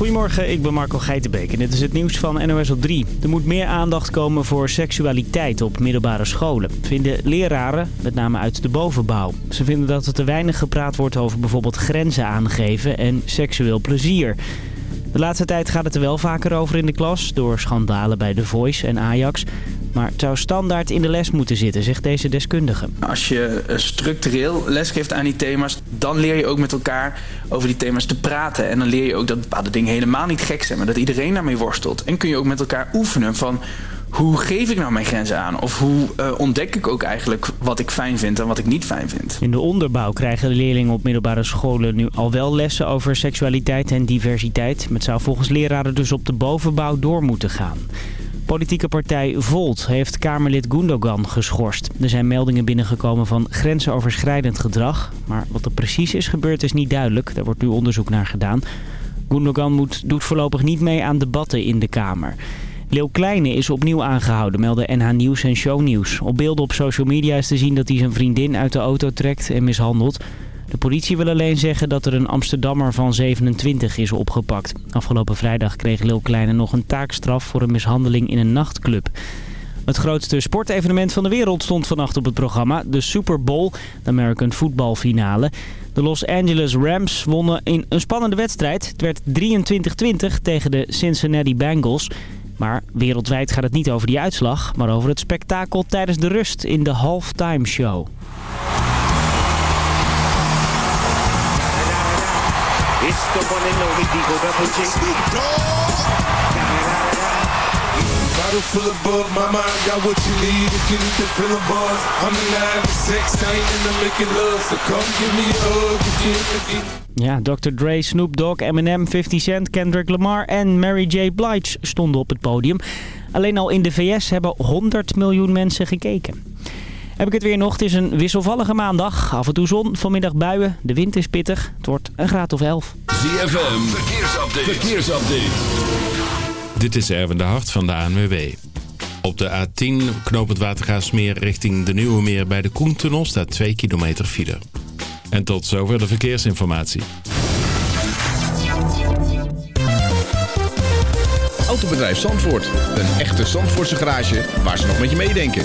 Goedemorgen, ik ben Marco Geitenbeek en dit is het nieuws van NOS op 3. Er moet meer aandacht komen voor seksualiteit op middelbare scholen. Vinden leraren, met name uit de bovenbouw. Ze vinden dat er te weinig gepraat wordt over bijvoorbeeld grenzen aangeven en seksueel plezier. De laatste tijd gaat het er wel vaker over in de klas, door schandalen bij The Voice en Ajax. Maar het zou standaard in de les moeten zitten, zegt deze deskundige. Als je eh, structureel lesgeeft aan die thema's, dan leer je ook met elkaar over die thema's te praten. En dan leer je ook dat bepaalde dingen helemaal niet gek zijn, maar dat iedereen daarmee worstelt. En kun je ook met elkaar oefenen van hoe geef ik nou mijn grenzen aan? Of hoe uh, ontdek ik ook eigenlijk wat ik fijn vind en wat ik niet fijn vind? In de onderbouw krijgen de leerlingen op middelbare scholen nu al wel lessen over seksualiteit en diversiteit. Maar het zou volgens leraren dus op de bovenbouw door moeten gaan. Politieke partij Volt heeft Kamerlid Gundogan geschorst. Er zijn meldingen binnengekomen van grensoverschrijdend gedrag. Maar wat er precies is gebeurd is niet duidelijk. Daar wordt nu onderzoek naar gedaan. Gundogan moet, doet voorlopig niet mee aan debatten in de Kamer. Leeuw Kleine is opnieuw aangehouden, melden NH Nieuws en Show Nieuws. Op beelden op social media is te zien dat hij zijn vriendin uit de auto trekt en mishandelt. De politie wil alleen zeggen dat er een Amsterdammer van 27 is opgepakt. Afgelopen vrijdag kreeg Lil Kleine nog een taakstraf voor een mishandeling in een nachtclub. Het grootste sportevenement van de wereld stond vannacht op het programma. De Super Bowl, de American Football finale. De Los Angeles Rams wonnen in een spannende wedstrijd. Het werd 23-20 tegen de Cincinnati Bengals. Maar wereldwijd gaat het niet over die uitslag, maar over het spektakel tijdens de rust in de halftime show. Bottle full of bug, mama, I got what you need if you need to fill a buzz. I'm in line with sex, I ain't into making love, so come give me a hug if you ja, Dr. Dre, Snoop Dogg, Eminem, 50 Cent, Kendrick Lamar en Mary J. Blige stonden op het podium. Alleen al in de VS hebben 100 miljoen mensen gekeken. Heb ik het weer nog. Het is een wisselvallige maandag. Af en toe zon, vanmiddag buien. De wind is pittig. Het wordt een graad of 11. ZFM, verkeersupdate. verkeersupdate. Dit is Erwin de Hart van de ANWB. Op de A10 knooppunt Watergaasmeer richting de Nieuwe Meer bij de Koentunnel staat 2 kilometer file. En tot zover de verkeersinformatie. Autobedrijf Zandvoort. Een echte Zandvoortse garage waar ze nog met je meedenken.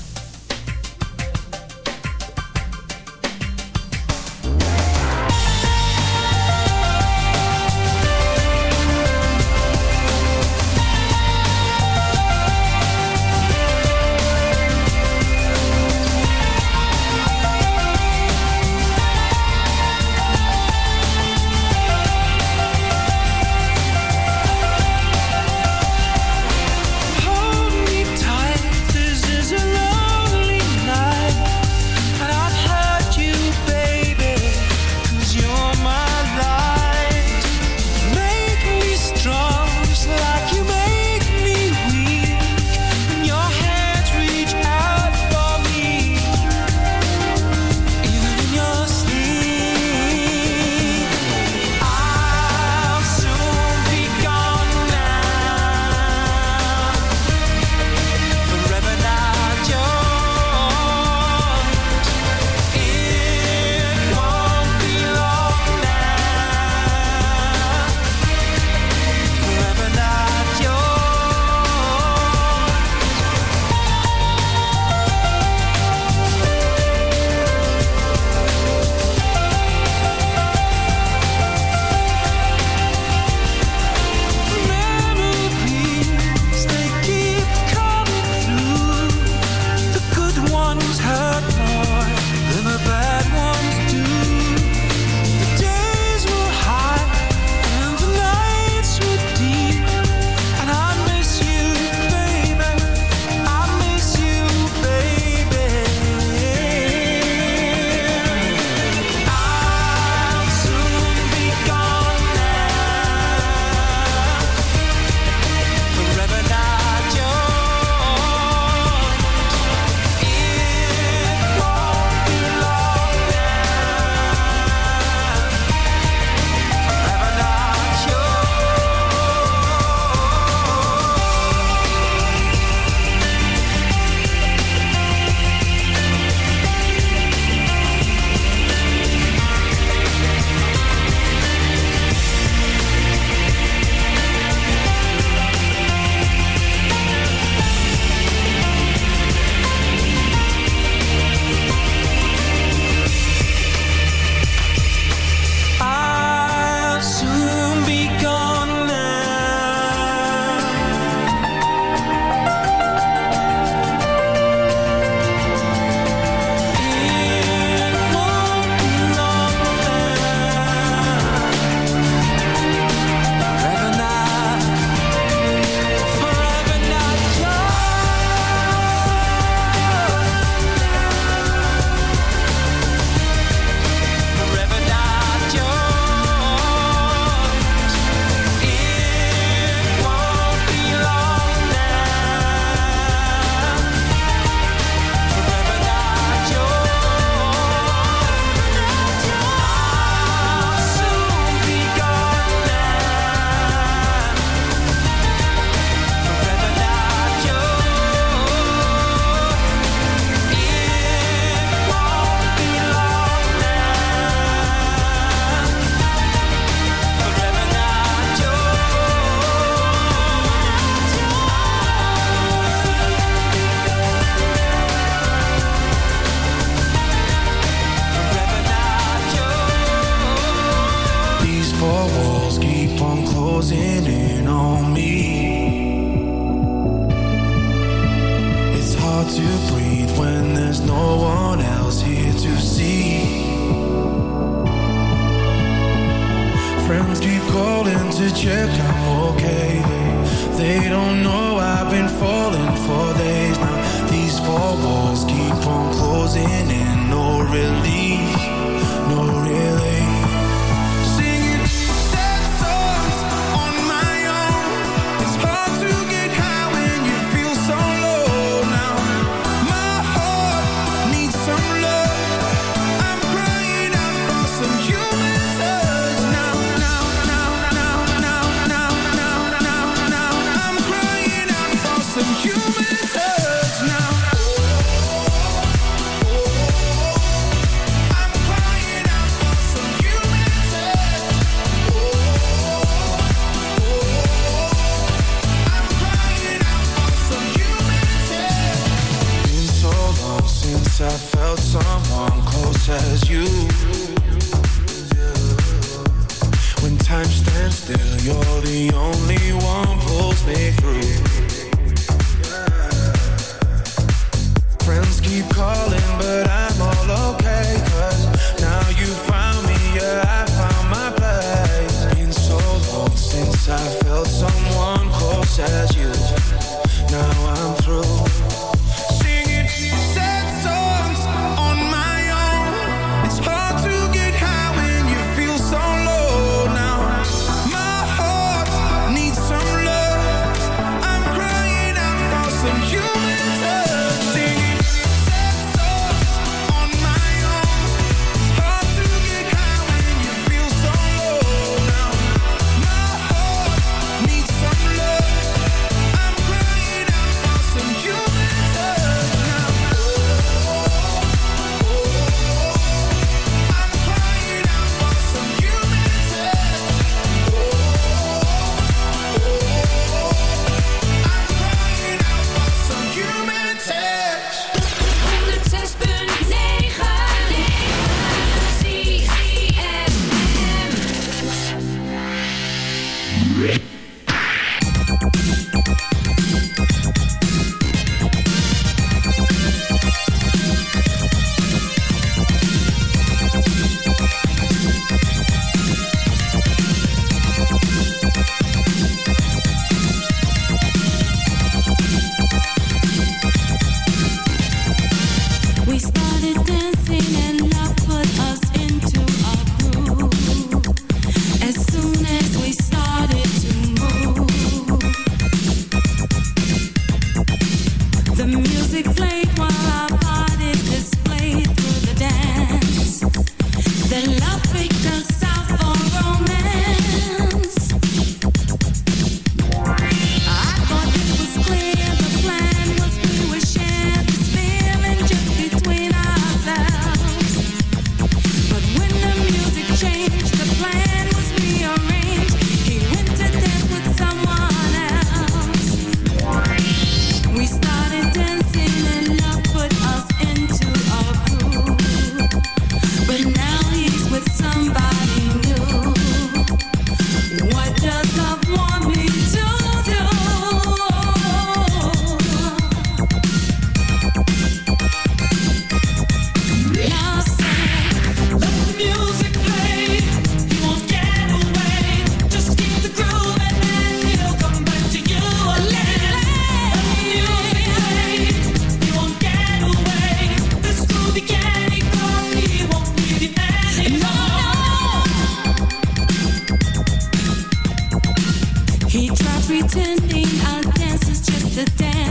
Pretending our dance is just a dance,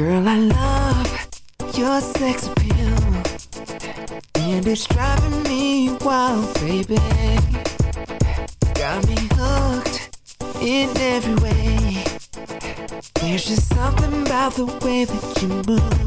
Girl, I love your sex appeal. And it's driving me wild, baby. Got me hooked in every way. There's just something about the way that you move.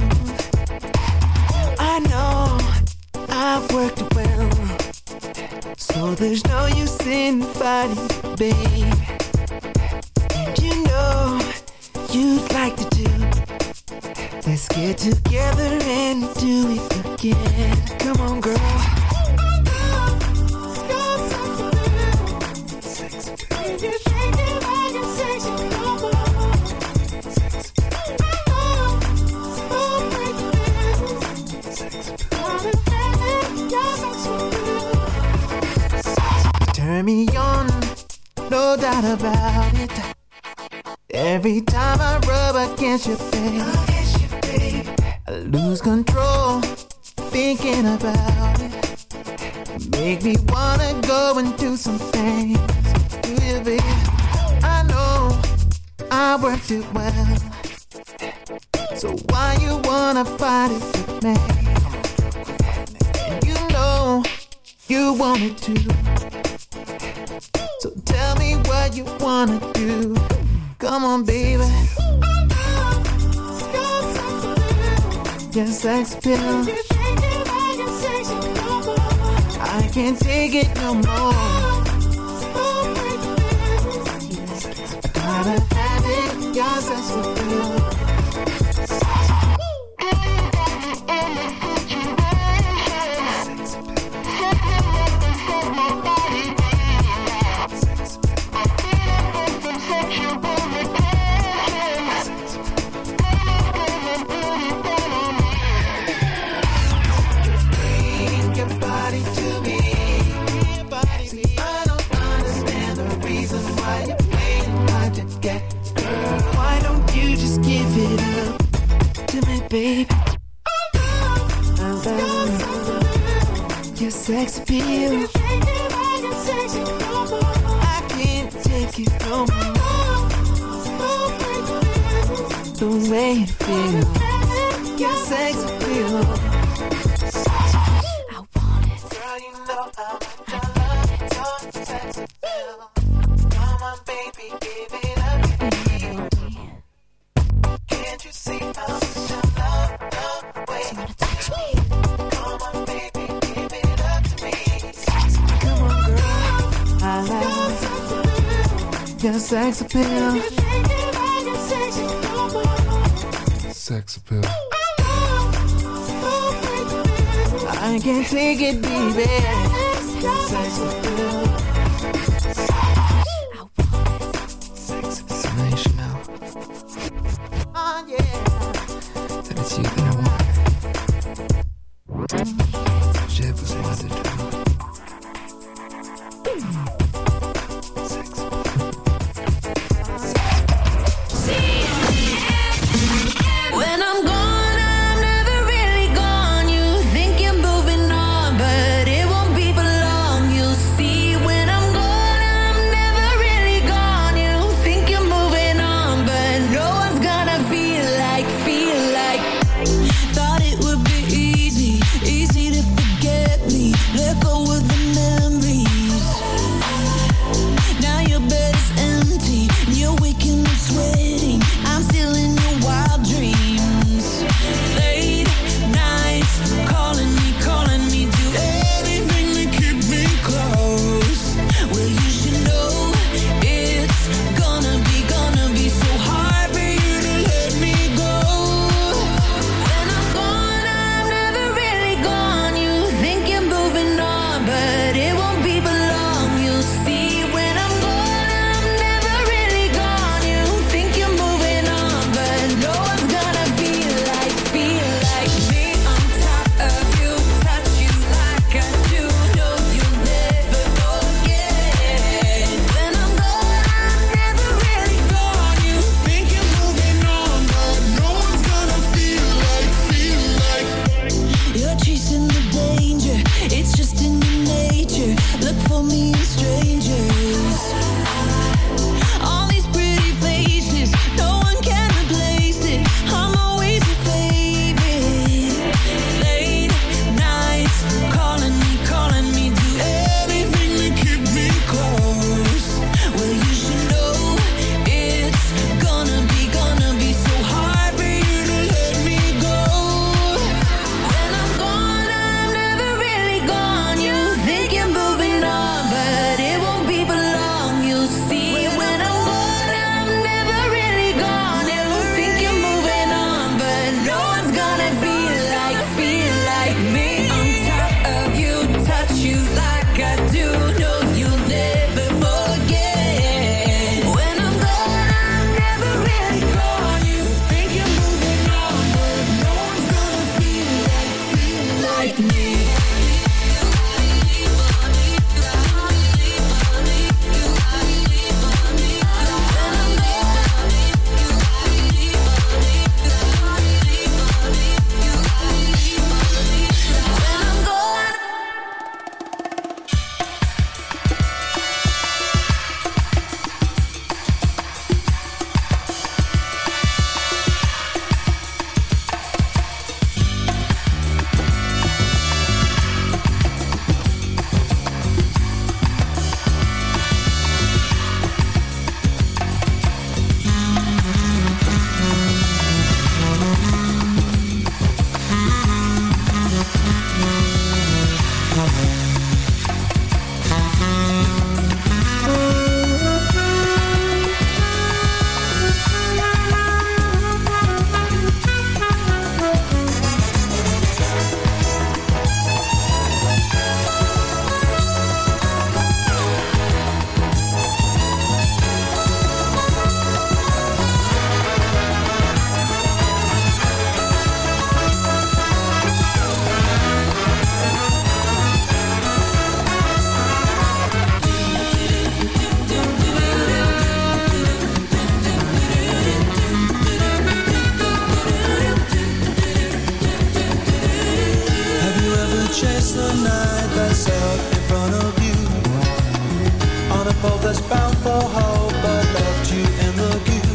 on a boat that's bound for hope, but left you in the queue.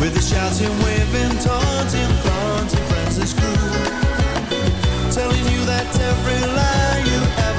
With the shouting, waving, taunting, flaunting friends' crew. Telling you that every lie you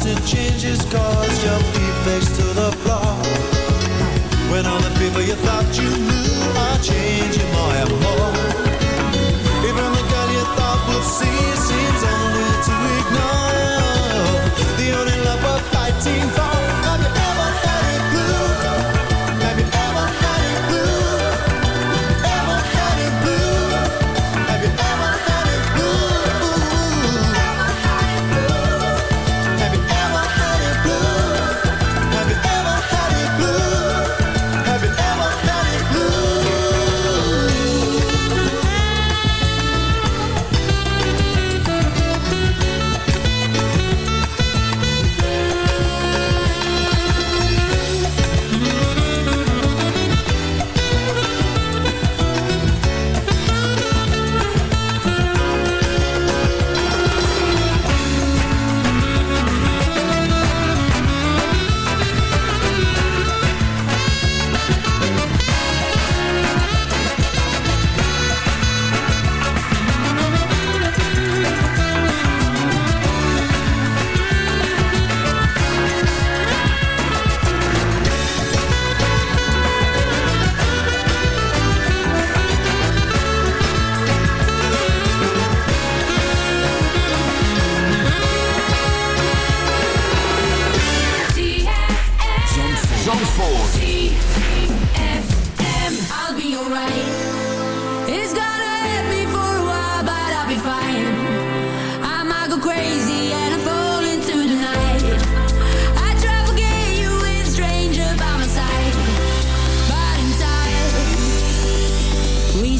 constant changes cause your feet face to the floor. When all the people you thought you knew are changing more and more. Even the girl you thought would see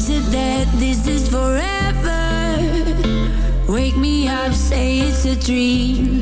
is it that this is forever? Wake me up, say it's a dream.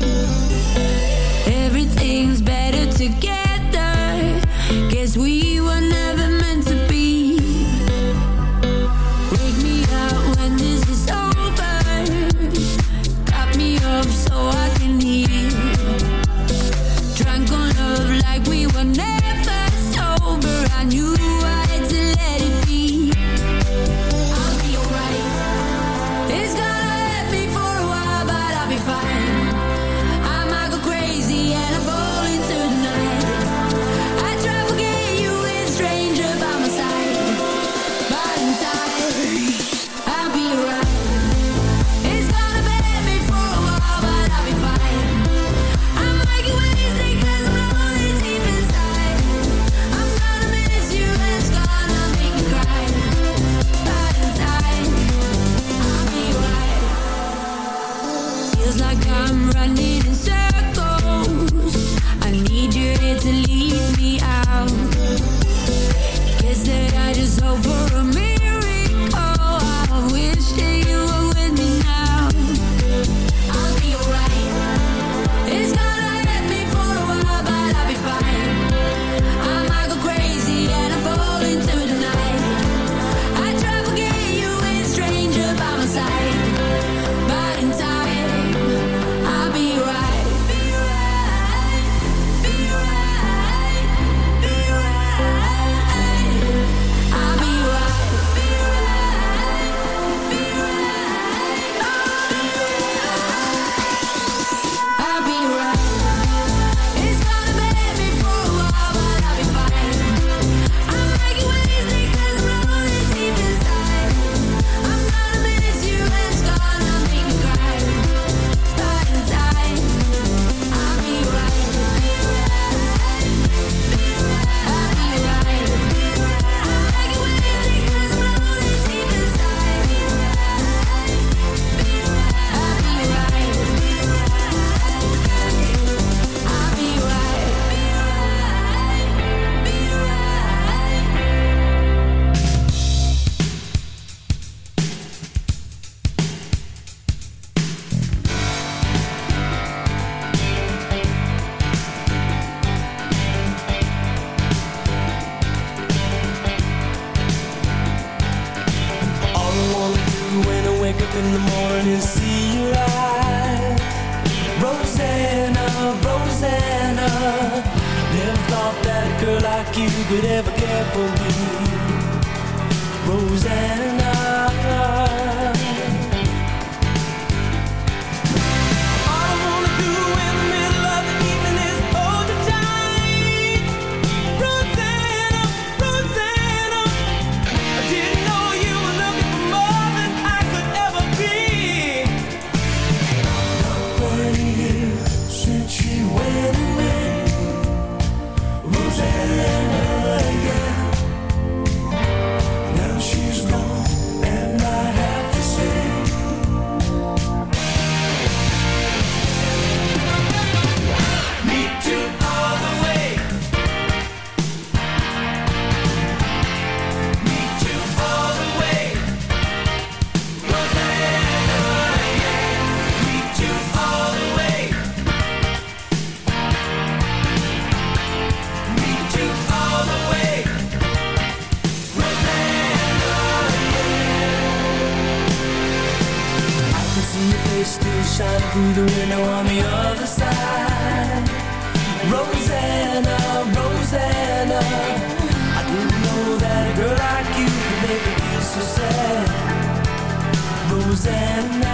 and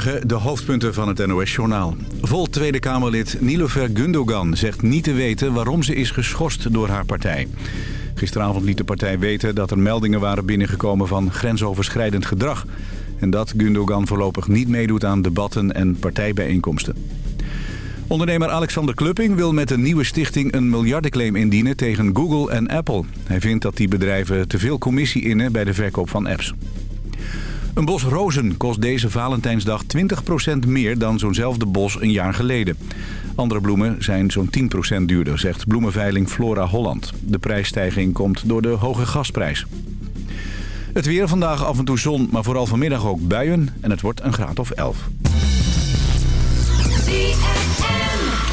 De hoofdpunten van het NOS-journaal. Vol Tweede Kamerlid Nilofer Gundogan zegt niet te weten waarom ze is geschorst door haar partij. Gisteravond liet de partij weten dat er meldingen waren binnengekomen van grensoverschrijdend gedrag. En dat Gundogan voorlopig niet meedoet aan debatten en partijbijeenkomsten. Ondernemer Alexander Klupping wil met een nieuwe stichting een miljardenclaim indienen tegen Google en Apple. Hij vindt dat die bedrijven te veel commissie innen bij de verkoop van apps. Een bos rozen kost deze Valentijnsdag 20% meer dan zo'nzelfde bos een jaar geleden. Andere bloemen zijn zo'n 10% duurder, zegt bloemenveiling Flora Holland. De prijsstijging komt door de hoge gasprijs. Het weer vandaag af en toe zon, maar vooral vanmiddag ook buien. En het wordt een graad of 11.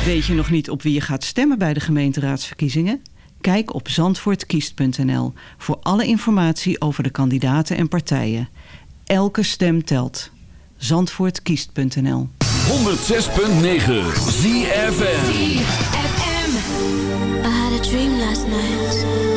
Weet je nog niet op wie je gaat stemmen bij de gemeenteraadsverkiezingen? Kijk op zandvoortkiest.nl voor alle informatie over de kandidaten en partijen. Elke stem telt. Zandvoortkiest.nl 106.9 ZFM. I had a dream last night.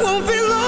won't be long.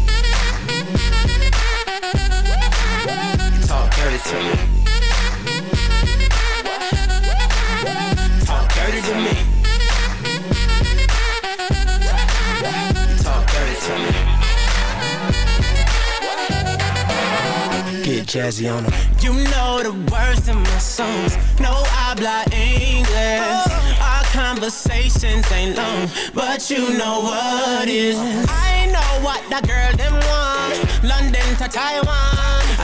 to me. Talk dirty to me. Talk dirty to me. Get jazzy on them. You know the words in my songs. No habla English. Oh. Our conversations ain't long, but you know what is. Oh. I know what that girl them want. London to Taiwan.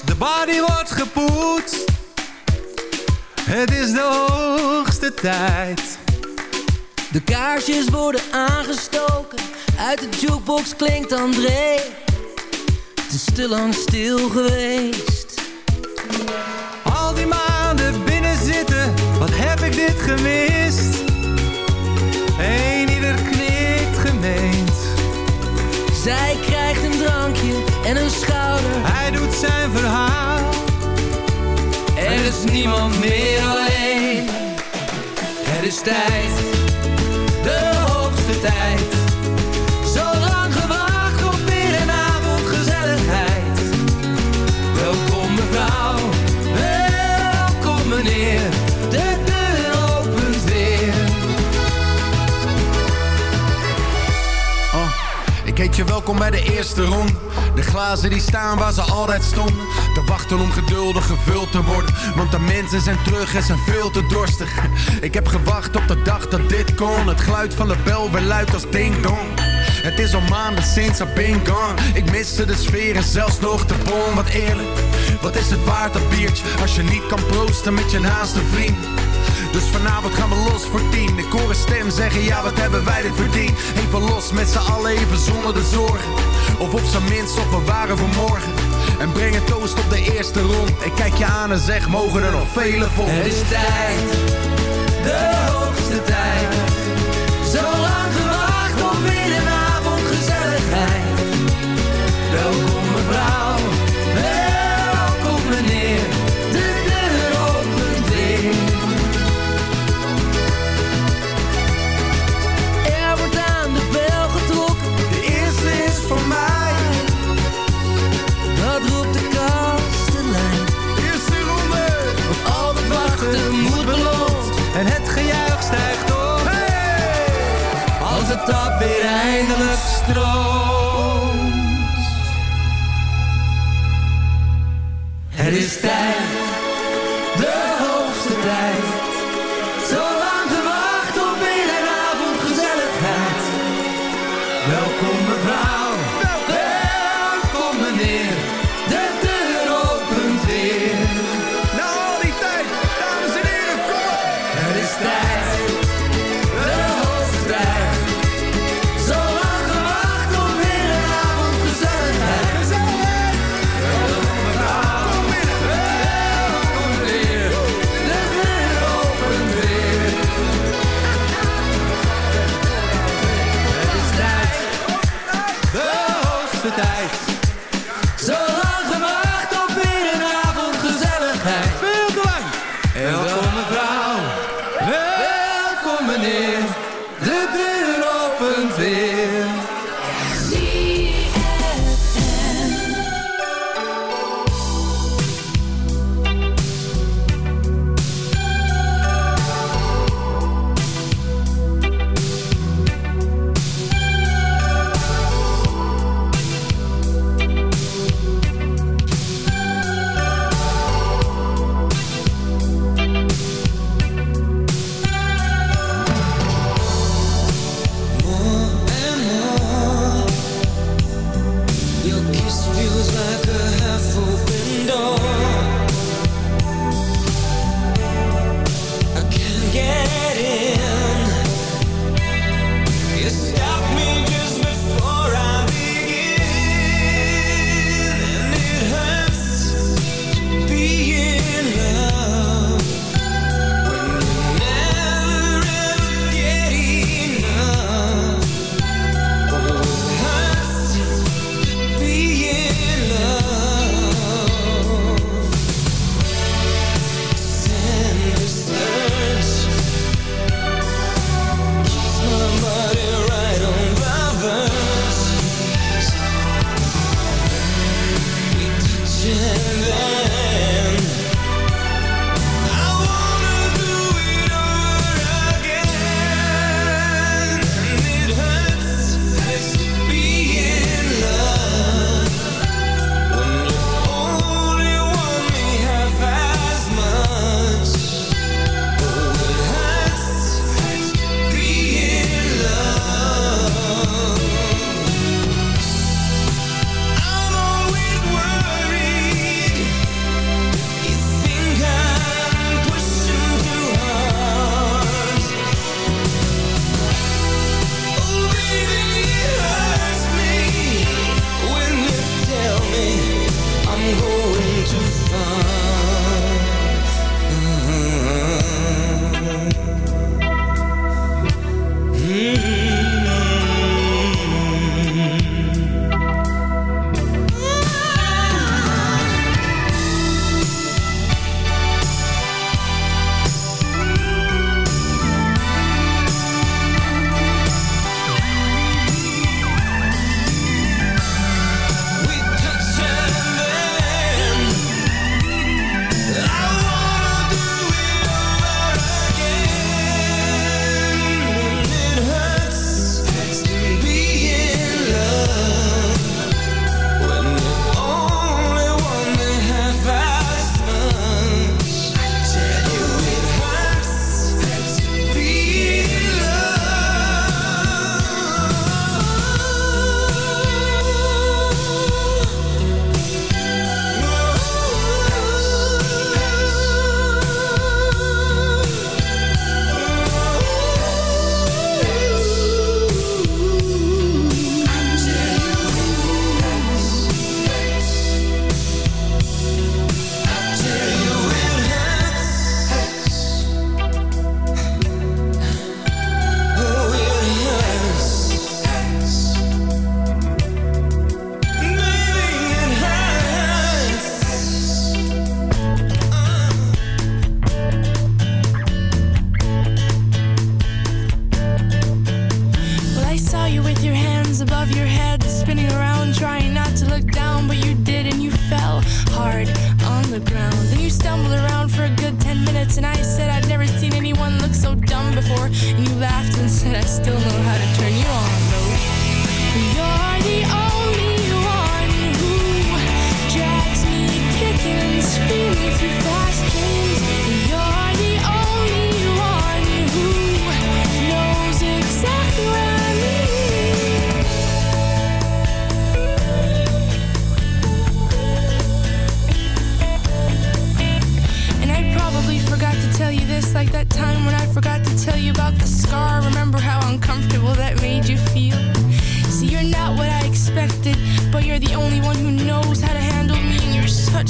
De body wordt gepoetst. Het is de hoogste tijd. De kaarsjes worden aangestoken, uit de jukebox klinkt André. Het is te lang stil geweest. Al die maanden binnen zitten, wat heb ik dit gemist? Eén ieder knikt gemeend. Zij krijgt een drankje en een schouder. Hij doet zijn verhaal. Er is niemand meer alleen. Het is tijd, de hoogste tijd. Zo lang gewacht op weer een avond gezelligheid. Welkom mevrouw, welkom meneer. De deur opent weer. Oh, ik heet je welkom bij de eerste ronde. De glazen die staan waar ze altijd stonden. Te wachten om geduldig gevuld te worden. Want de mensen zijn terug en zijn veel te dorstig. Ik heb gewacht op de dag dat dit kon. Het geluid van de bel weer luidt als ding dong. Het is al maanden sinds I've been gone. Ik miste de sfeer en zelfs nog de bon. Wat eerlijk, wat is het waard dat biertje? Als je niet kan proosten met je naaste vriend. Dus vanavond gaan we los voor tien. Ik hoor een stem zeggen, ja wat hebben wij dit verdiend. Even los met z'n allen, even zonder de zorgen. Of op zijn minst op een waren voor morgen. En breng een toast op de eerste rond. Ik kijk je aan en zeg, mogen er nog vele volgen. Het is tijd, de hoogste tijd.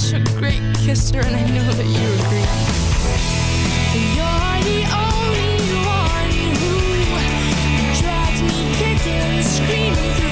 such a great kisser, and I know that you agree. You're the only one who drags me kicking, screaming through.